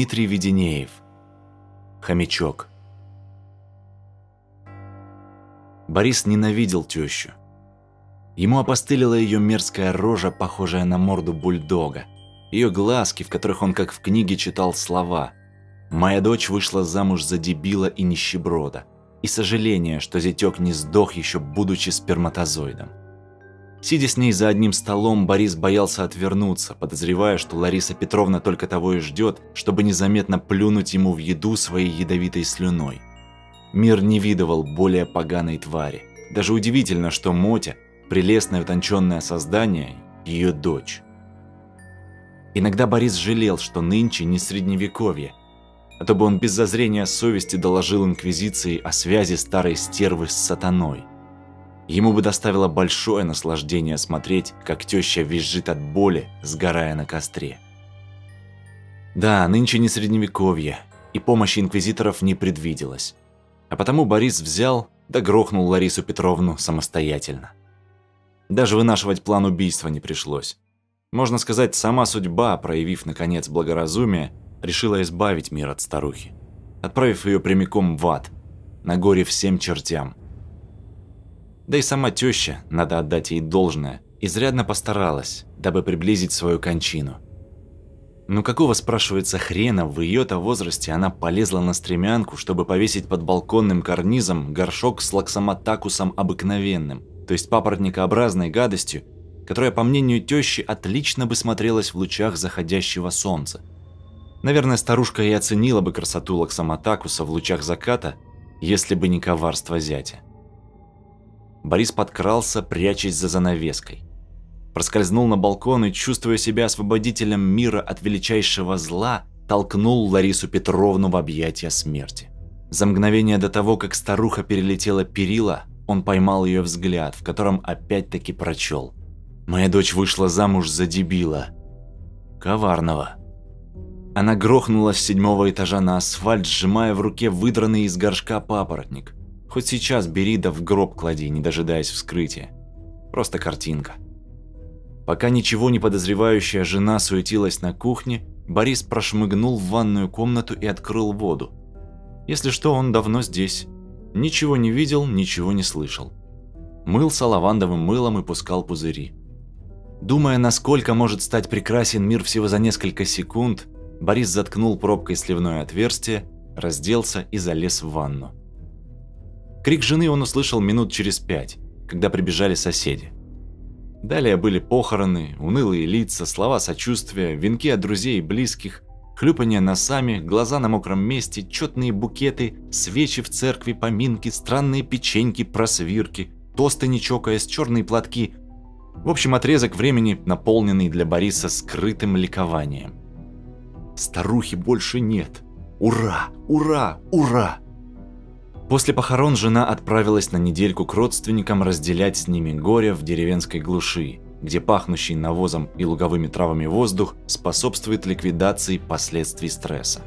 Дмитрий Веденеев. Хомячок. Борис ненавидел тещу. Ему опостылила ее мерзкая рожа, похожая на морду бульдога. Ее глазки, в которых он как в книге читал слова. «Моя дочь вышла замуж за дебила и нищеброда». И сожаление, что зятек не сдох еще будучи сперматозоидом. Сидя с ней за одним столом, Борис боялся отвернуться, подозревая, что Лариса Петровна только того и ждет, чтобы незаметно плюнуть ему в еду своей ядовитой слюной. Мир не видывал более поганой твари. Даже удивительно, что Мотя, прелестное утонченное создание, ее дочь. Иногда Борис жалел, что нынче не средневековье, а то бы он без зазрения совести доложил Инквизиции о связи старой стервы с сатаной. Ему бы доставило большое наслаждение смотреть, как теща визжит от боли, сгорая на костре. Да, нынче не средневековье, и помощи инквизиторов не предвиделось. А потому Борис взял да грохнул Ларису Петровну самостоятельно. Даже вынашивать план убийства не пришлось. Можно сказать, сама судьба, проявив наконец благоразумие, решила избавить мир от старухи, отправив ее прямиком в ад, на горе всем чертям. Да и сама теща, надо отдать ей должное, изрядно постаралась, дабы приблизить свою кончину. Ну какого, спрашивается, хрена в ее-то возрасте она полезла на стремянку, чтобы повесить под балконным карнизом горшок с лаксоматакусом обыкновенным, то есть папоротникообразной гадостью, которая, по мнению тещи, отлично бы смотрелась в лучах заходящего солнца. Наверное, старушка и оценила бы красоту лаксоматакуса в лучах заката, если бы не коварство зятя. Борис подкрался, прячась за занавеской. Проскользнул на балкон и, чувствуя себя освободителем мира от величайшего зла, толкнул Ларису Петровну в объятия смерти. За мгновение до того, как старуха перелетела перила, он поймал ее взгляд, в котором опять-таки прочел. «Моя дочь вышла замуж за дебила. Коварного». Она грохнулась с седьмого этажа на асфальт, сжимая в руке выдранный из горшка папоротник. Хоть сейчас бери да в гроб клади, не дожидаясь вскрытия. Просто картинка. Пока ничего не подозревающая жена суетилась на кухне, Борис прошмыгнул в ванную комнату и открыл воду. Если что, он давно здесь. Ничего не видел, ничего не слышал. Мылся лавандовым мылом и пускал пузыри. Думая, насколько может стать прекрасен мир всего за несколько секунд, Борис заткнул пробкой сливное отверстие, разделся и залез в ванну. Крик жены он услышал минут через пять, когда прибежали соседи. Далее были похороны, унылые лица, слова сочувствия, венки от друзей и близких, хлюпанье носами, глаза на мокром месте, четные букеты, свечи в церкви, поминки, странные печеньки, просвирки, тосты не чокаясь, черные платки. В общем, отрезок времени, наполненный для Бориса скрытым ликованием. Старухи больше нет. Ура! Ура! Ура! После похорон жена отправилась на недельку к родственникам разделять с ними горе в деревенской глуши, где пахнущий навозом и луговыми травами воздух способствует ликвидации последствий стресса.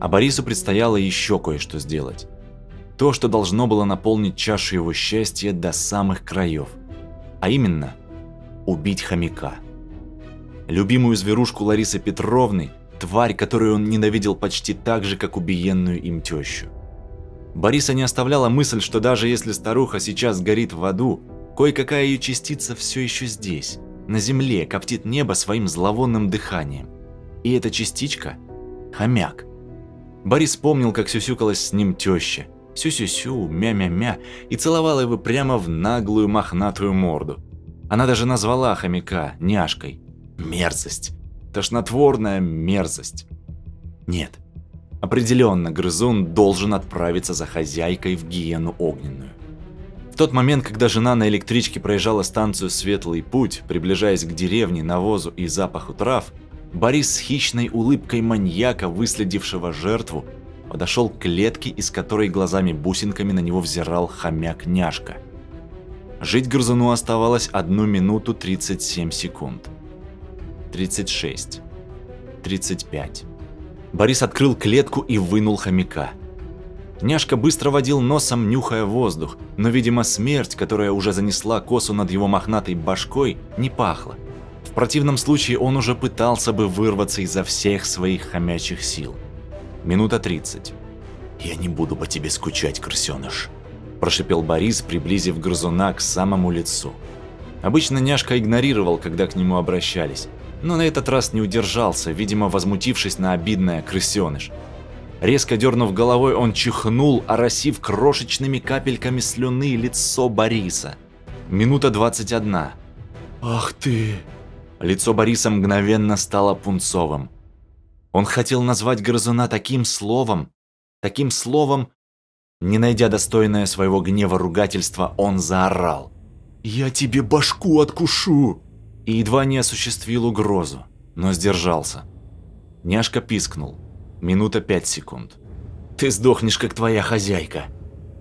А Борису предстояло еще кое-что сделать. То, что должно было наполнить чашу его счастья до самых краев. А именно, убить хомяка. Любимую зверушку Ларисы Петровны – тварь, которую он ненавидел почти так же, как убиенную им тещу. Бориса не оставляла мысль, что даже если старуха сейчас горит в аду, кое-какая ее частица все еще здесь, на земле, коптит небо своим зловонным дыханием. И эта частичка – хомяк. Борис помнил, как сюсюкалась с ним теща. Сю-сю-сю, мя-мя-мя, и целовала его прямо в наглую мохнатую морду. Она даже назвала хомяка няшкой. Мерзость. Тошнотворная мерзость. Нет, определенно грызун должен отправиться за хозяйкой в гиену огненную. В тот момент, когда жена на электричке проезжала станцию «Светлый путь», приближаясь к деревне, навозу и запаху трав, Борис с хищной улыбкой маньяка, выследившего жертву, подошел к клетке, из которой глазами-бусинками на него взирал хомяк-няшка. Жить грызуну оставалось 1 минуту 37 секунд. 36. 35. Борис открыл клетку и вынул хомяка. Няшка быстро водил носом, нюхая воздух, но, видимо, смерть, которая уже занесла косу над его мохнатой башкой, не пахла. В противном случае он уже пытался бы вырваться изо всех своих хомячих сил. Минута 30. «Я не буду по тебе скучать, крысеныш», – прошипел Борис, приблизив грызуна к самому лицу. Обычно няшка игнорировал, когда к нему обращались, но на этот раз не удержался, видимо, возмутившись на обидное крысеныш. Резко дернув головой, он чихнул, оросив крошечными капельками слюны лицо Бориса. Минута 21. «Ах ты!» Лицо Бориса мгновенно стало пунцовым. Он хотел назвать грызуна таким словом, таким словом, не найдя достойное своего гнева ругательства, он заорал. «Я тебе башку откушу!» И едва не осуществил угрозу, но сдержался. Няшка пискнул. Минута пять секунд. «Ты сдохнешь, как твоя хозяйка!»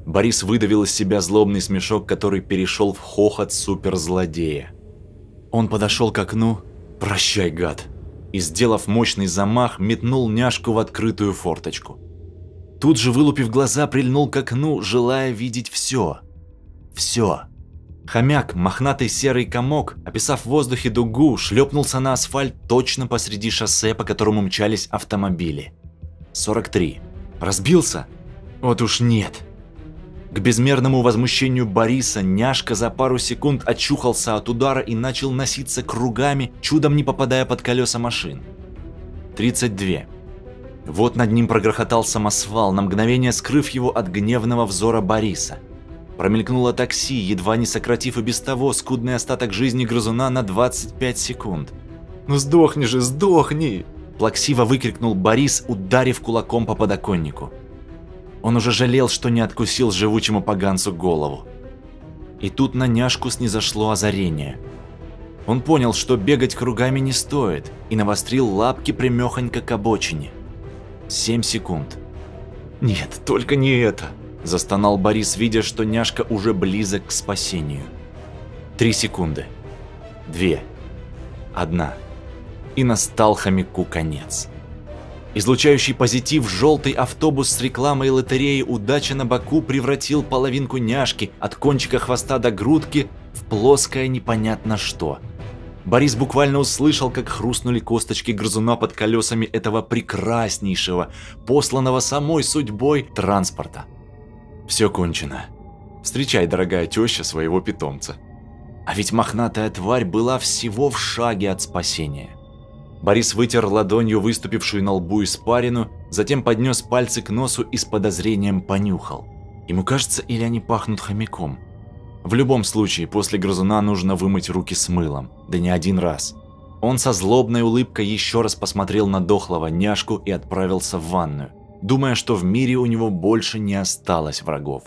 Борис выдавил из себя злобный смешок, который перешел в хохот суперзлодея. Он подошел к окну. «Прощай, гад!» И, сделав мощный замах, метнул няшку в открытую форточку. Тут же, вылупив глаза, прильнул к окну, желая видеть все. Все. Хомяк, мохнатый серый комок, описав в воздухе дугу, шлепнулся на асфальт точно посреди шоссе, по которому мчались автомобили. 43. Разбился? Вот уж нет. К безмерному возмущению Бориса няшка за пару секунд очухался от удара и начал носиться кругами, чудом не попадая под колеса машин. 32. Вот над ним прогрохотал самосвал, на мгновение скрыв его от гневного взора Бориса. Промелькнуло такси, едва не сократив и без того скудный остаток жизни грызуна на 25 секунд. «Ну сдохни же, сдохни!» Плаксиво выкрикнул Борис, ударив кулаком по подоконнику. Он уже жалел, что не откусил живучему поганцу голову. И тут на няшку снизошло озарение. Он понял, что бегать кругами не стоит, и навострил лапки примехонько к обочине. Семь секунд. «Нет, только не это!» Застонал Борис, видя, что няшка уже близок к спасению. Три секунды. Две. Одна. И настал хомяку конец. Излучающий позитив желтый автобус с рекламой лотереи «Удача на боку» превратил половинку няшки от кончика хвоста до грудки в плоское непонятно что. Борис буквально услышал, как хрустнули косточки грызуна под колесами этого прекраснейшего, посланного самой судьбой транспорта. Все кончено. Встречай, дорогая теща, своего питомца. А ведь мохнатая тварь была всего в шаге от спасения. Борис вытер ладонью выступившую на лбу испарину, затем поднес пальцы к носу и с подозрением понюхал. Ему кажется, или они пахнут хомяком. В любом случае, после грызуна нужно вымыть руки с мылом, да не один раз. Он со злобной улыбкой еще раз посмотрел на дохлого няшку и отправился в ванную думая, что в мире у него больше не осталось врагов.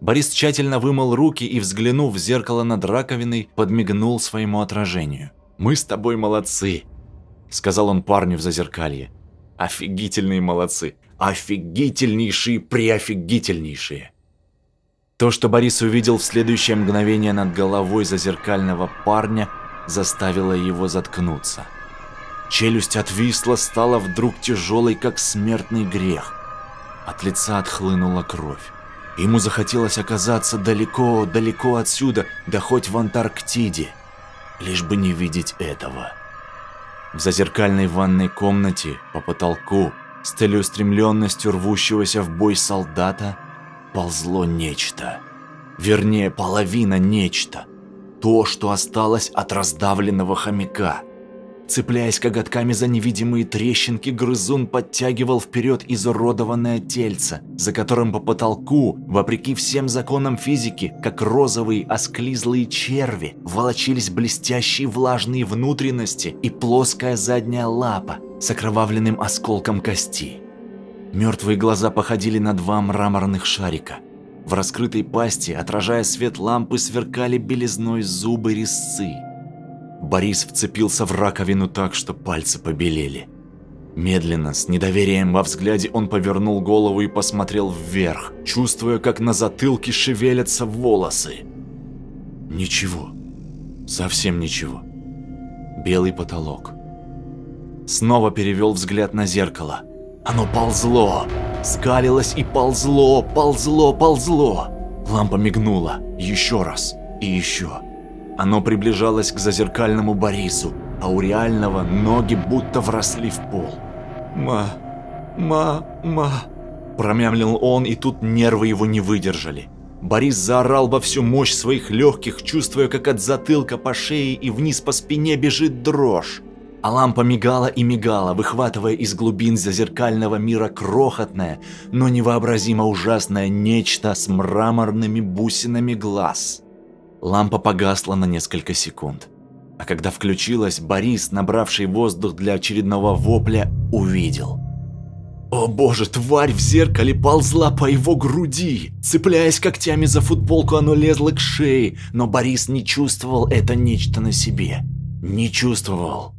Борис тщательно вымыл руки и, взглянув в зеркало над раковиной, подмигнул своему отражению. «Мы с тобой молодцы», – сказал он парню в зазеркалье. «Офигительные молодцы! Офигительнейшие, преофигительнейшие!» То, что Борис увидел в следующее мгновение над головой зазеркального парня, заставило его заткнуться. Челюсть отвисла, стала вдруг тяжелой, как смертный грех. От лица отхлынула кровь. Ему захотелось оказаться далеко, далеко отсюда, да хоть в Антарктиде, лишь бы не видеть этого. В зазеркальной ванной комнате по потолку с целеустремленностью рвущегося в бой солдата ползло нечто. Вернее, половина нечто. То, что осталось от раздавленного хомяка. Цепляясь коготками за невидимые трещинки, грызун подтягивал вперед изуродованное тельце, за которым по потолку, вопреки всем законам физики, как розовые осклизлые черви, волочились блестящие влажные внутренности и плоская задняя лапа с окровавленным осколком кости. Мертвые глаза походили на два мраморных шарика. В раскрытой пасти, отражая свет лампы, сверкали белизной зубы резцы. Борис вцепился в раковину так, что пальцы побелели. Медленно, с недоверием во взгляде, он повернул голову и посмотрел вверх, чувствуя, как на затылке шевелятся волосы. Ничего. Совсем ничего. Белый потолок. Снова перевел взгляд на зеркало. Оно ползло, скалилось и ползло, ползло, ползло. Лампа мигнула. Еще раз. И еще. Оно приближалось к зазеркальному Борису, а у реального ноги будто вросли в пол. «Ма, ма, ма...» Промямлил он, и тут нервы его не выдержали. Борис заорал во всю мощь своих легких, чувствуя, как от затылка по шее и вниз по спине бежит дрожь. А лампа мигала и мигала, выхватывая из глубин зазеркального мира крохотное, но невообразимо ужасное нечто с мраморными бусинами глаз. Лампа погасла на несколько секунд. А когда включилась, Борис, набравший воздух для очередного вопля, увидел. О боже, тварь в зеркале ползла по его груди. Цепляясь когтями за футболку, оно лезло к шее, но Борис не чувствовал это нечто на себе. Не чувствовал.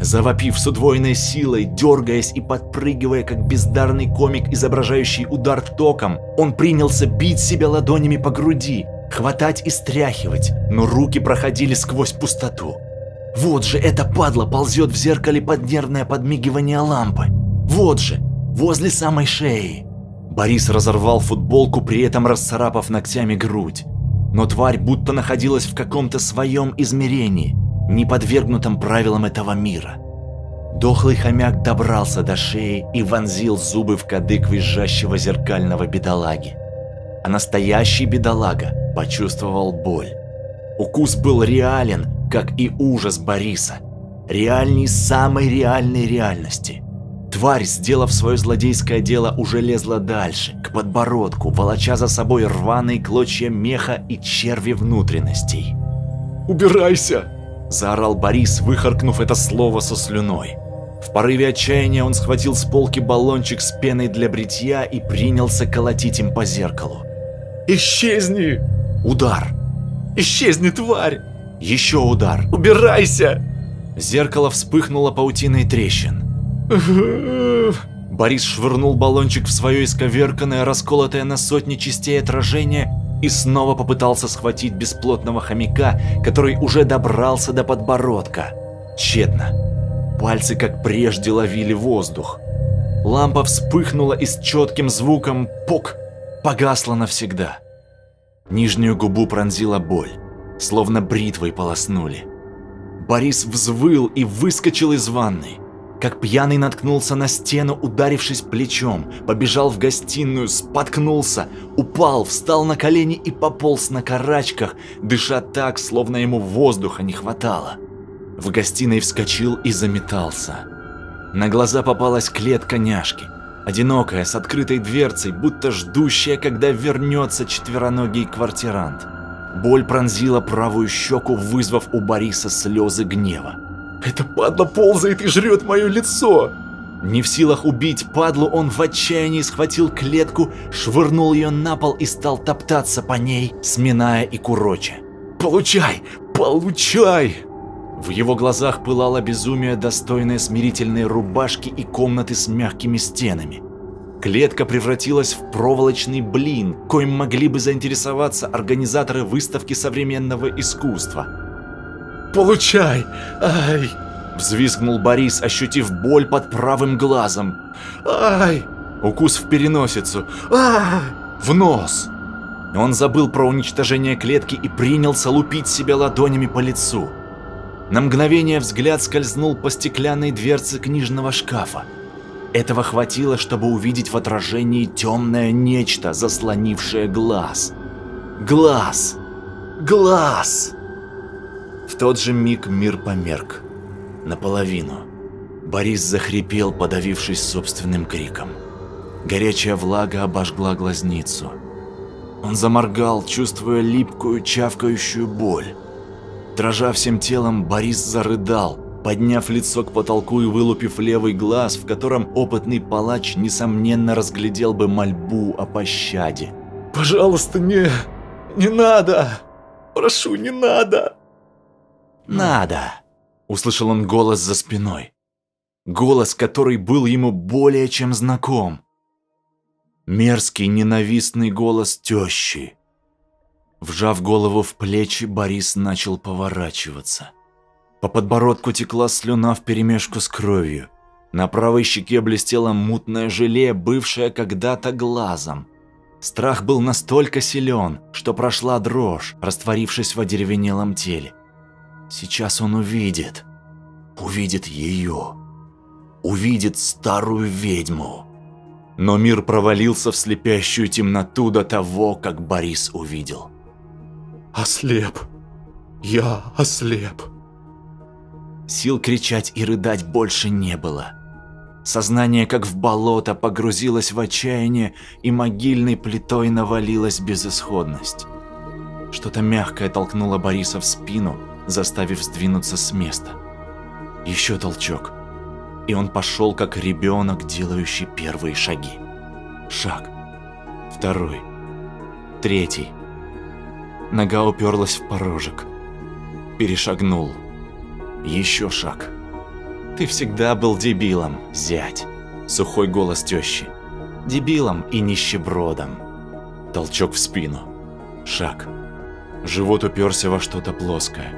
Завопив с удвоенной силой, дергаясь и подпрыгивая, как бездарный комик, изображающий удар током, он принялся бить себя ладонями по груди, хватать и стряхивать, но руки проходили сквозь пустоту. Вот же эта падла ползет в зеркале под нервное подмигивание лампы. Вот же, возле самой шеи. Борис разорвал футболку, при этом расцарапав ногтями грудь. Но тварь будто находилась в каком-то своем измерении, не подвергнутом правилам этого мира. Дохлый хомяк добрался до шеи и вонзил зубы в кадык визжащего зеркального бедолаги. А настоящий бедолага почувствовал боль. Укус был реален, как и ужас Бориса. Реальней самой реальной реальности. Тварь, сделав свое злодейское дело, уже лезла дальше, к подбородку, волоча за собой рваные клочья меха и черви внутренностей. «Убирайся!» – заорал Борис, выхаркнув это слово со слюной. В порыве отчаяния он схватил с полки баллончик с пеной для бритья и принялся колотить им по зеркалу. «Исчезни!» Удар. «Исчезни, тварь!» Еще удар. «Убирайся!» Зеркало вспыхнуло паутиной трещин. Борис швырнул баллончик в свое исковерканное, расколотое на сотни частей отражение и снова попытался схватить бесплотного хомяка, который уже добрался до подбородка. Тщетно. Пальцы, как прежде, ловили воздух. Лампа вспыхнула и с четким звуком «пук» погасла навсегда. Нижнюю губу пронзила боль, словно бритвой полоснули. Борис взвыл и выскочил из ванной. Как пьяный наткнулся на стену, ударившись плечом, побежал в гостиную, споткнулся, упал, встал на колени и пополз на карачках, дыша так, словно ему воздуха не хватало. В гостиной вскочил и заметался. На глаза попалась клетка няшки, одинокая, с открытой дверцей, будто ждущая, когда вернется четвероногий квартирант. Боль пронзила правую щеку, вызвав у Бориса слезы гнева. «Это падла ползает и жрет мое лицо!» Не в силах убить падлу, он в отчаянии схватил клетку, швырнул ее на пол и стал топтаться по ней, сминая и куроча. «Получай! Получай!» В его глазах пылало безумие, достойное смирительной рубашки и комнаты с мягкими стенами. Клетка превратилась в проволочный блин, коим могли бы заинтересоваться организаторы выставки современного искусства. «Получай! Ай!» – взвизгнул Борис, ощутив боль под правым глазом. «Ай!» – укус в переносицу. «Ай!» – в нос. Он забыл про уничтожение клетки и принялся лупить себя ладонями по лицу. На мгновение взгляд скользнул по стеклянной дверце книжного шкафа. Этого хватило, чтобы увидеть в отражении темное нечто, заслонившее глаз. Глаз! Глаз! В тот же миг мир померк. Наполовину. Борис захрипел, подавившись собственным криком. Горячая влага обожгла глазницу. Он заморгал, чувствуя липкую, чавкающую боль. Дрожа всем телом, Борис зарыдал, подняв лицо к потолку и вылупив левый глаз, в котором опытный палач, несомненно, разглядел бы мольбу о пощаде. «Пожалуйста, не... не надо! Прошу, не надо!» «Надо!» – услышал он голос за спиной. Голос, который был ему более чем знаком. Мерзкий, ненавистный голос тещи. Вжав голову в плечи, Борис начал поворачиваться. По подбородку текла слюна вперемешку с кровью. На правой щеке блестело мутное желе, бывшее когда-то глазом. Страх был настолько силен, что прошла дрожь, растворившись в одеревенелом теле. Сейчас он увидит. Увидит ее. Увидит старую ведьму. Но мир провалился в слепящую темноту до того, как Борис увидел. «Ослеп! Я ослеп!» Сил кричать и рыдать больше не было. Сознание, как в болото, погрузилось в отчаяние, и могильной плитой навалилась безысходность. Что-то мягкое толкнуло Бориса в спину, заставив сдвинуться с места. Еще толчок, и он пошел, как ребенок, делающий первые шаги. Шаг. Второй. Третий. Нога уперлась в порожек. Перешагнул. Еще шаг. Ты всегда был дебилом, зять. Сухой голос тещи. Дебилом и нищебродом. Толчок в спину. Шаг. Живот уперся во что-то плоское.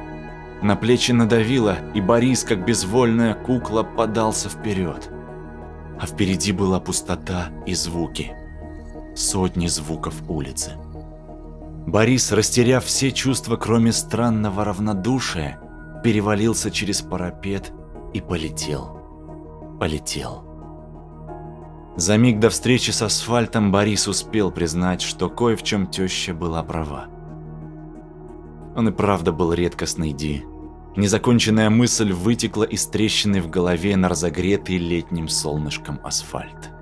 На плечи надавило, и Борис, как безвольная кукла, подался вперед. А впереди была пустота и звуки. Сотни звуков улицы. Борис, растеряв все чувства, кроме странного равнодушия, перевалился через парапет и полетел. Полетел. За миг до встречи с асфальтом Борис успел признать, что кое в чем теща была права. Он и правда был редкостный Ди. Незаконченная мысль вытекла из трещины в голове на разогретый летним солнышком асфальт.